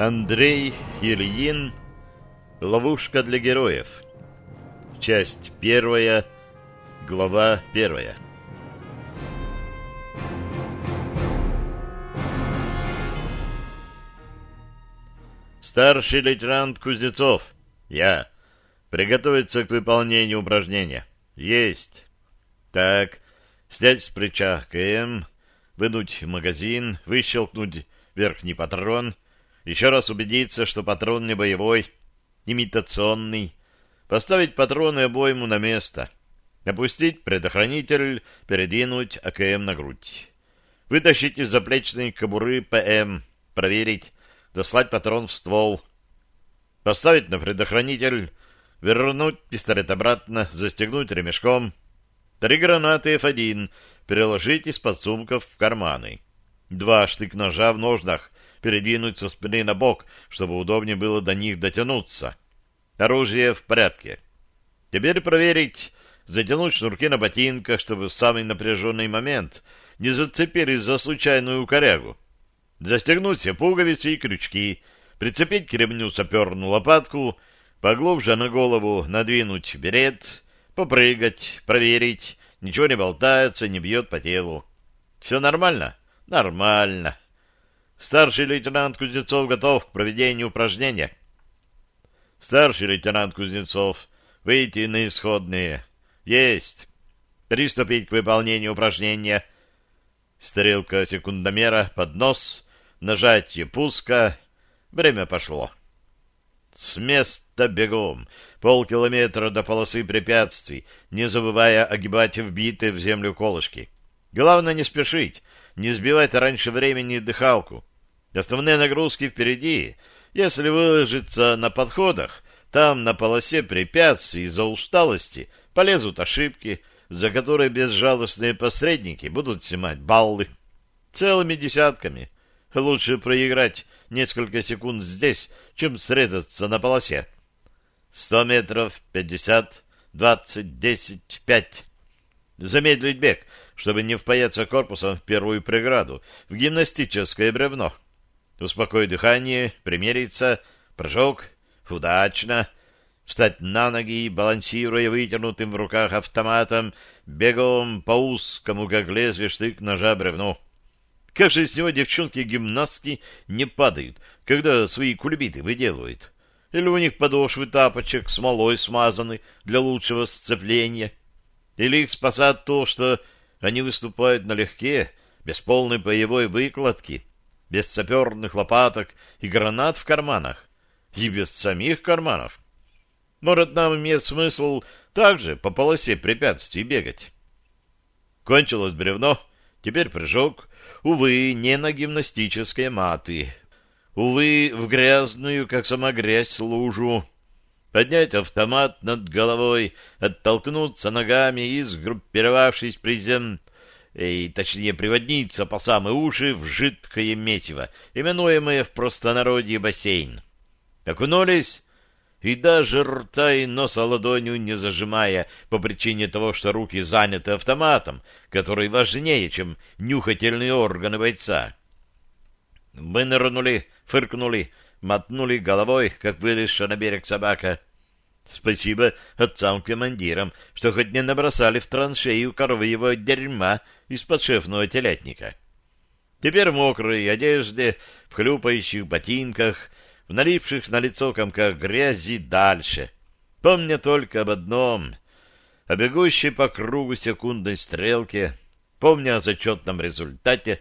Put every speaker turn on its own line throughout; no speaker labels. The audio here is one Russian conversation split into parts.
Андрей Ильин Ловушка для героев Часть первая Глава первая. Старший лейтенант Кузнецов Я. Приготовиться к выполнению упражнения. Есть. Так Снять с плеча КМ Вынуть магазин Выщелкнуть верхний патрон еще раз убедиться, что патрон не боевой, имитационный, поставить патроны обойму на место, опустить предохранитель, передвинуть АКМ на грудь, вытащить из заплечной кобуры ПМ, проверить, дослать патрон в ствол, поставить на предохранитель, вернуть пистолет обратно, застегнуть ремешком, три гранаты F1 переложить из подсумков в карманы, два штык-ножа в ножнах, передвинуть со спины на бок, чтобы удобнее было до них дотянуться. Оружие в порядке. Теперь проверить, затянуть шнурки на ботинках, чтобы в самый напряженный момент не зацепились за случайную корягу. Застегнуть все пуговицы и крючки, прицепить к ремню саперную лопатку, поглубже на голову надвинуть берет, попрыгать, проверить, ничего не болтается, не бьет по телу. Все нормально? Нормально. Старший лейтенант Кузнецов готов к проведению упражнения. Старший лейтенант Кузнецов, выйти на исходные. Есть. Приступить к выполнению упражнения. Стрелка секундомера под нос, нажатие пуска. Время пошло. С места бегом, полкилометра до полосы препятствий, не забывая огибать вбитые в землю колышки. Главное не спешить, не сбивать раньше времени дыхалку. Основные нагрузки впереди. Если выложиться на подходах, там на полосе препятствий из-за усталости полезут ошибки, за которые безжалостные посредники будут снимать баллы. Целыми десятками. Лучше проиграть несколько секунд здесь, чем срезаться на полосе. Сто метров, пятьдесят, двадцать, десять, пять. Замедлить бег, чтобы не впаяться корпусом в первую преграду, в гимнастическое бревно. Успокоить дыхание, примериться, прыжок, удачно, встать на ноги, балансируя вытянутым в руках автоматом, бегом по узкому, как лезвие штык ножа бревну. Как же с него девчонки-гимнастки не падают, когда свои кульбиты выделывают? Или у них подошвы тапочек смолой смазаны для лучшего сцепления? Или их спасает то, что они выступают налегке, без полной боевой выкладки, без саперных лопаток и гранат в карманах, и без самих карманов. Может, нам имеет смысл также по полосе препятствий бегать. Кончилось бревно, теперь прыжок, увы, не на гимнастические маты, увы, в грязную, как сама грязь, лужу, поднять автомат над головой, оттолкнуться ногами и, сгруппировавшись призем, и, точнее, приводниться по самые уши в жидкое месиво, именуемое в простонародье бассейн. Окунулись, и даже рта и носа ладонью не зажимая по причине того, что руки заняты автоматом, который важнее, чем нюхательные органы бойца. Вынырнули, фыркнули, мотнули головой, как вылезшая на берег собака. Спасибо отцам-командирам, что хоть не набросали в траншею коровьего дерьма из подшефного телятника. Теперь в мокрой одежде, в хлюпающих ботинках, в наливших на лицо комках грязи дальше. Помня только об одном — о бегущей по кругу секундной стрелке, помня о зачетном результате,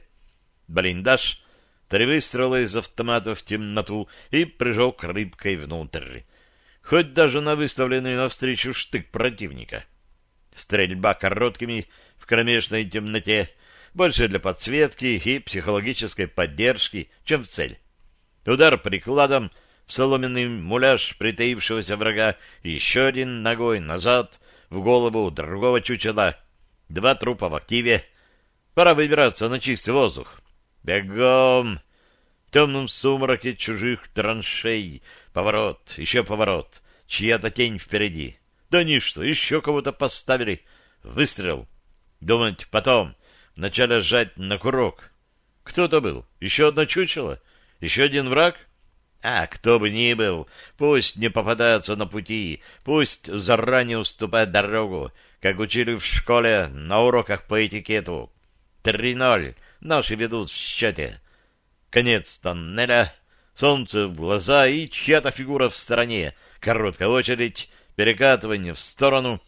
блиндаж, три выстрела из автомата в темноту и прыжок рыбкой внутрь. Хоть даже на выставленный навстречу штык противника. Стрельба короткими в кромешной темноте, больше для подсветки и психологической поддержки, чем в цель. Удар прикладом в соломенный муляж притаившегося врага, еще один ногой назад, в голову другого чучела. Два трупа в активе. Пора выбираться на чистый воздух. Бегом! В темном сумраке чужих траншей. Поворот, еще поворот. Чья-то тень впереди. Да ничто, еще кого-то поставили. Выстрел. Думать потом. Вначале сжать на курок. Кто-то был. Еще одно чучело. Еще один враг. А кто бы ни был, пусть не попадается на пути, пусть заранее уступает дорогу, как учили в школе на уроках по этикету. Три ноль наши ведут в счете. Конец тоннеля, солнце в глаза и чья-то фигура в стороне, короткая очередь, перекатывание в сторону,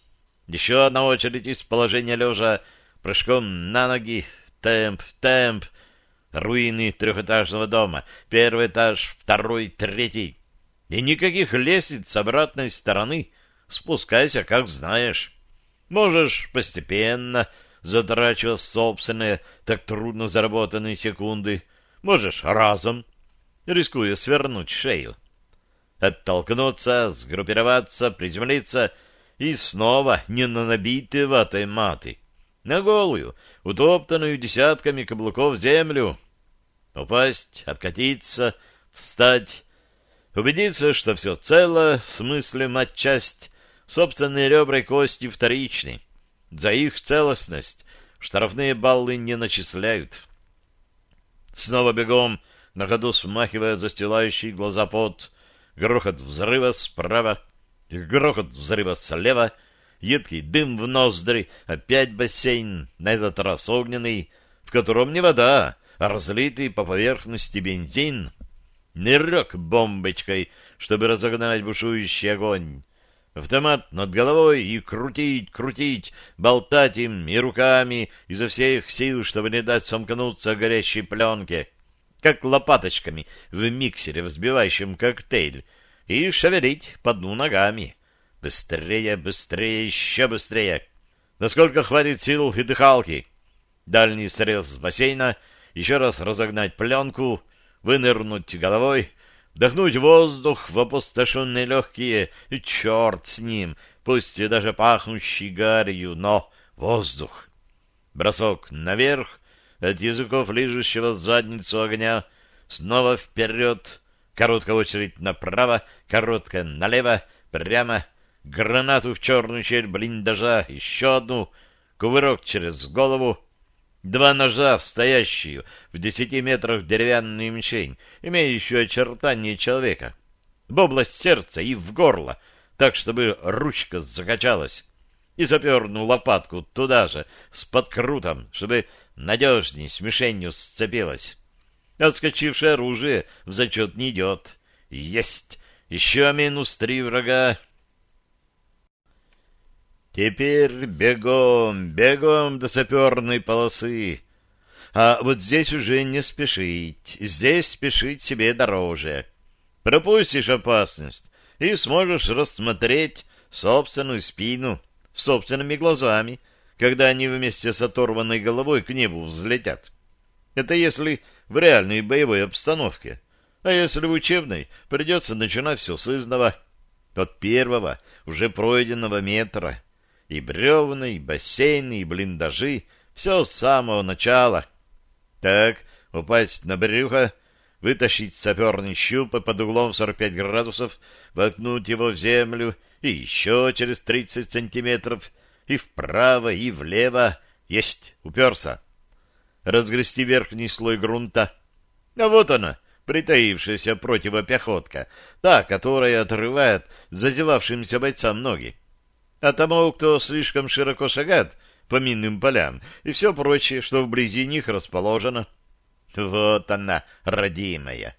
еще одна очередь из положения лежа, прыжком на ноги, темп, темп, руины трехэтажного дома, первый этаж, второй, третий. И никаких лестниц с обратной стороны. Спускайся, как знаешь. Можешь постепенно, затрачивая собственные, так трудно заработанные секунды. Можешь разом, рискуя свернуть шею. Оттолкнуться, сгруппироваться, приземлиться и снова не на набитые ватой маты, на голую, утоптанную десятками каблуков землю. Упасть, откатиться, встать, убедиться, что все цело, в смысле матчасть, собственные ребра и кости вторичны. За их целостность штрафные баллы не начисляют. Снова бегом, на ходу смахивая застилающий глаза пот, грохот взрыва справа, грохот взрыва слева — едкий дым в ноздри, опять бассейн, на этот раз огненный, в котором не вода, а разлитый по поверхности бензин. Нырек бомбочкой, чтобы разогнать бушующий огонь. Автомат над головой и крутить, крутить, болтать им и руками изо всех сил, чтобы не дать сомкнуться горящей пленке, как лопаточками в миксере, взбивающем коктейль, и шевелить по дну ногами. Быстрее, быстрее, еще быстрее. Насколько хватит сил и дыхалки. Дальний срез с бассейна, еще раз разогнать пленку, вынырнуть головой, вдохнуть воздух в опустошенные легкие, и черт с ним, пусть и даже пахнущий гарью, но воздух. Бросок наверх, от языков лижущего задницу огня, снова вперед, короткая очередь направо, короткая налево, прямо, гранату в черную щель блиндажа, еще одну, кувырок через голову, два ножа в стоящую в десяти метрах деревянную мишень, имеющую очертания человека, в область сердца и в горло, так, чтобы ручка закачалась, и запернул лопатку туда же, с подкрутом, чтобы надежней с мишенью сцепилась. Отскочившее оружие в зачет не идет. Есть! Еще минус три врага. Теперь бегом, бегом до саперной полосы. А вот здесь уже не спешить. Здесь спешить себе дороже. Пропустишь опасность и сможешь рассмотреть собственную спину собственными глазами, когда они вместе с оторванной головой к небу взлетят. Это если в реальной боевой обстановке. А если в учебной, придется начинать все с изного, от первого, уже пройденного метра и бревна, и бассейны, и блиндажи, все с самого начала. Так, упасть на брюхо, вытащить саперный щуп под углом 45 градусов, воткнуть его в землю и еще через 30 сантиметров, и вправо, и влево. Есть, уперся. Разгрести верхний слой грунта. А вот она, притаившаяся противопехотка, та, которая отрывает зазевавшимся бойцам ноги а тому, кто слишком широко шагает по минным полям и все прочее, что вблизи них расположено. Вот она, родимая.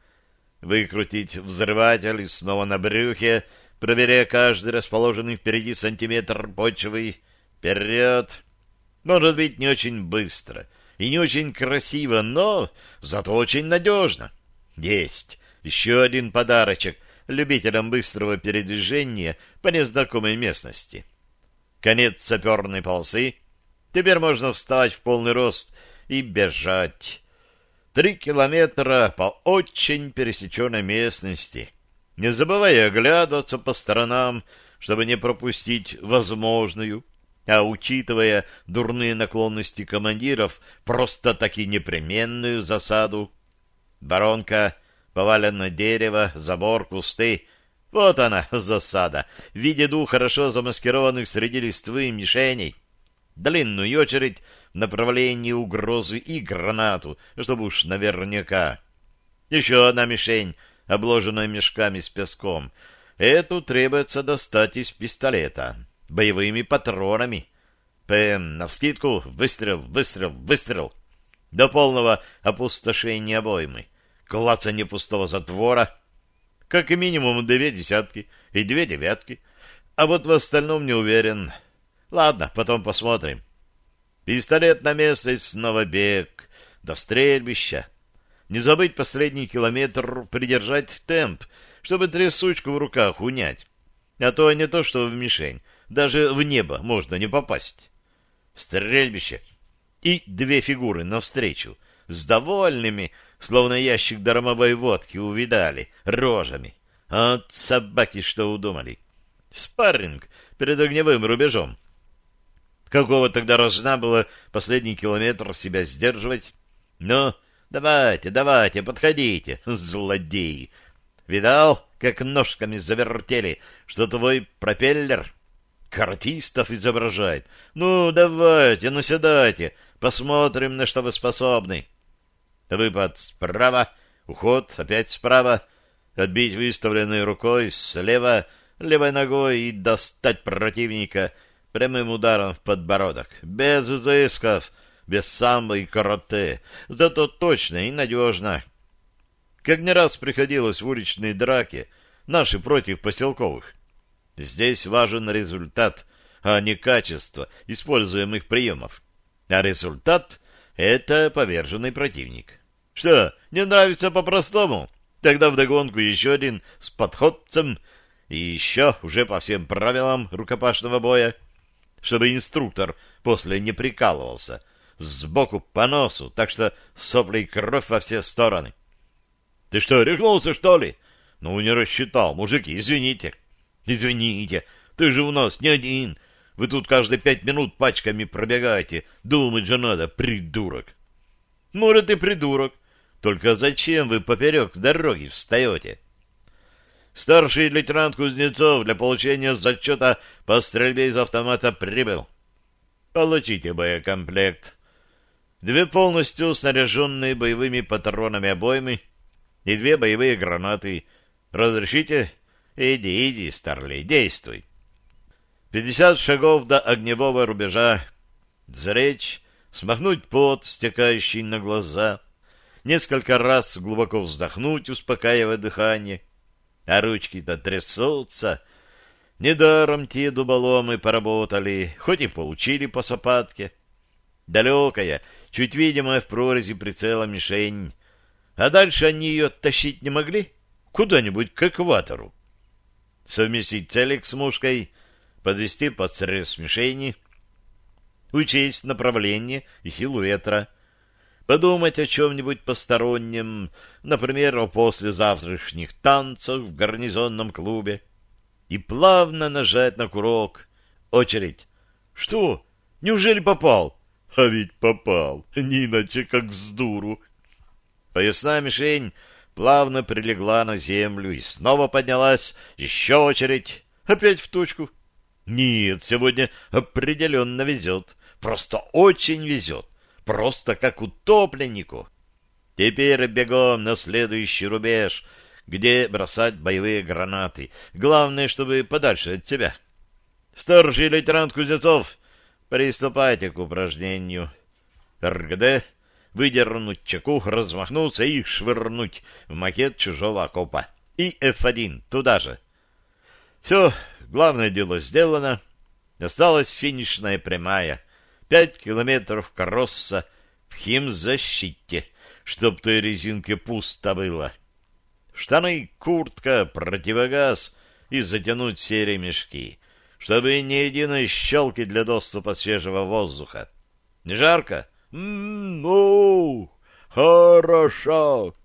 Выкрутить взрыватель и снова на брюхе, проверяя каждый расположенный впереди сантиметр почвы. Вперед! Может быть, не очень быстро и не очень красиво, но зато очень надежно. Есть! Еще один подарочек любителям быстрого передвижения по незнакомой местности. — конец саперной полосы. Теперь можно встать в полный рост и бежать. Три километра по очень пересеченной местности, не забывая оглядываться по сторонам, чтобы не пропустить возможную, а учитывая дурные наклонности командиров, просто таки непременную засаду. Воронка, поваленное дерево, забор, кусты — вот она, засада, в виде двух хорошо замаскированных среди листвы мишеней. Длинную очередь в направлении угрозы и гранату, чтобы уж наверняка. Еще одна мишень обложенная мешками с песком. Эту требуется достать из пистолета, боевыми патронами. ПМ навскидку, выстрел, выстрел, выстрел. До полного опустошения обоймы. Клацанье пустого затвора. Как минимум две десятки и две девятки. А вот в остальном не уверен. Ладно, потом посмотрим. Пистолет на место и снова бег. До стрельбища. Не забыть последний километр придержать темп, чтобы трясучку в руках унять. А то не то, что в мишень. Даже в небо можно не попасть. Стрельбище. И две фигуры навстречу. С довольными, словно ящик дармовой водки, увидали, рожами. От собаки что удумали. Спарринг перед огневым рубежом. Какого тогда должна было последний километр себя сдерживать? Ну, давайте, давайте, подходите, злодеи. Видал, как ножками завертели, что твой пропеллер каратистов изображает. Ну, давайте, наседайте, посмотрим, на что вы способны. Выпад справа, уход опять справа, отбить выставленной рукой слева, левой ногой и достать противника — прямым ударом в подбородок, без изысков, без самбо и карате, зато точно и надежно. Как не раз приходилось в уличной драке, наши против поселковых. Здесь важен результат, а не качество используемых приемов. А результат — это поверженный противник. Что, не нравится по-простому? Тогда вдогонку еще один с подходцем и еще уже по всем правилам рукопашного боя — чтобы инструктор после не прикалывался. Сбоку по носу, так что сопли и кровь во все стороны. — Ты что, рехнулся, что ли? — Ну, не рассчитал, мужики, извините. — Извините, ты же у нас не один. Вы тут каждые пять минут пачками пробегаете. Думать же надо, придурок. — Может, и придурок. Только зачем вы поперек дороги встаете? — Старший лейтенант Кузнецов для получения зачета по стрельбе из автомата прибыл. Получите боекомплект. Две полностью снаряженные боевыми патронами обоймы и две боевые гранаты. Разрешите? Иди, иди, старлей, действуй. Пятьдесят шагов до огневого рубежа. Зречь, смахнуть пот, стекающий на глаза. Несколько раз глубоко вздохнуть, успокаивая дыхание — а ручки-то трясутся. Недаром те дуболомы поработали, хоть и получили по сапатке. Далекая, чуть видимая в прорези прицела мишень. А дальше они ее тащить не могли? Куда-нибудь к экватору. Совместить целик с мушкой, подвести под срез мишени, учесть направление и силу ветра — подумать о чем-нибудь постороннем, например, о послезавтрашних танцах в гарнизонном клубе, и плавно нажать на курок. Очередь. Что? Неужели попал? А ведь попал, не иначе как с дуру. Поясная мишень плавно прилегла на землю и снова поднялась. Еще очередь. Опять в точку. Нет, сегодня определенно везет. Просто очень везет просто как утопленнику. Теперь бегом на следующий рубеж, где бросать боевые гранаты. Главное, чтобы подальше от тебя. Старший лейтенант Кузнецов, приступайте к упражнению. РГД — выдернуть чеку, размахнуться и швырнуть в макет чужого окопа. И F1 туда же. Все, главное дело сделано. Осталась финишная прямая — Пять километров кросса в химзащите, чтоб той резинке пусто было. Штаны, куртка, противогаз и затянуть серые мешки, чтобы ни единой щелки для доступа свежего воздуха. Не жарко? Ну, хорошо.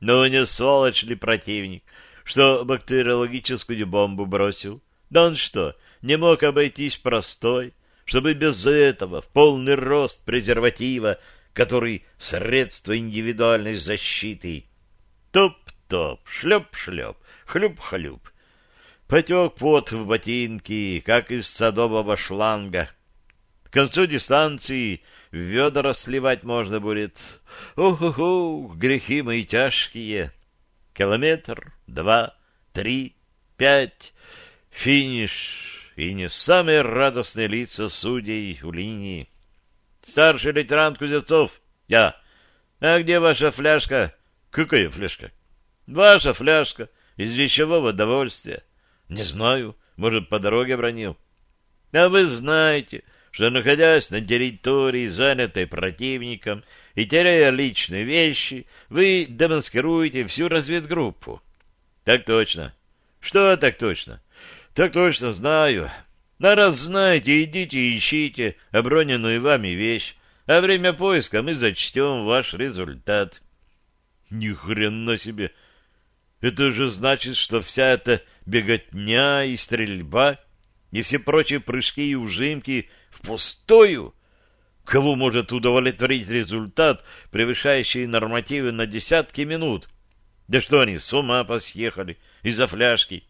Ну, не сволочь ли противник, что бактериологическую бомбу бросил? Да он что, не мог обойтись простой, чтобы без этого в полный рост презерватива, который средство индивидуальной защиты. Топ-топ, шлеп-шлеп, хлюп-хлюп. Потек пот в ботинки, как из садового шланга. Концу дистанции ведра сливать можно будет. Ох-ох-ох, грехи мои тяжкие. Километр, два, три, пять. Финиш. И не самые радостные лица судей у линии. Старший лейтенант Кузнецов. Я. А где ваша фляжка? Какая фляжка? Ваша фляжка из вещевого довольствия. Не знаю. Может, по дороге бронил. А вы знаете, что, находясь на территории, занятой противником, и теряя личные вещи, вы демонстрируете всю разведгруппу. Так точно. Что так точно? Так точно знаю. На раз знаете, идите и ищите оброненную вами вещь, а время поиска мы зачтем ваш результат. Ни хрена себе! Это же значит, что вся эта беготня и стрельба и все прочие прыжки и ужимки впустую — Кого может удовлетворить результат, превышающий нормативы на десятки минут? Да что они, с ума посъехали из-за фляжки?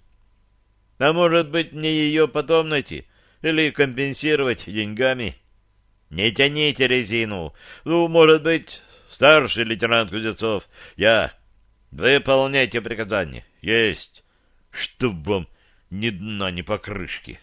А может быть, мне ее потом найти или компенсировать деньгами? Не тяните резину. Ну, может быть, старший лейтенант Кузнецов, я. Выполняйте приказание. Есть. Чтоб вам ни дна, ни покрышки.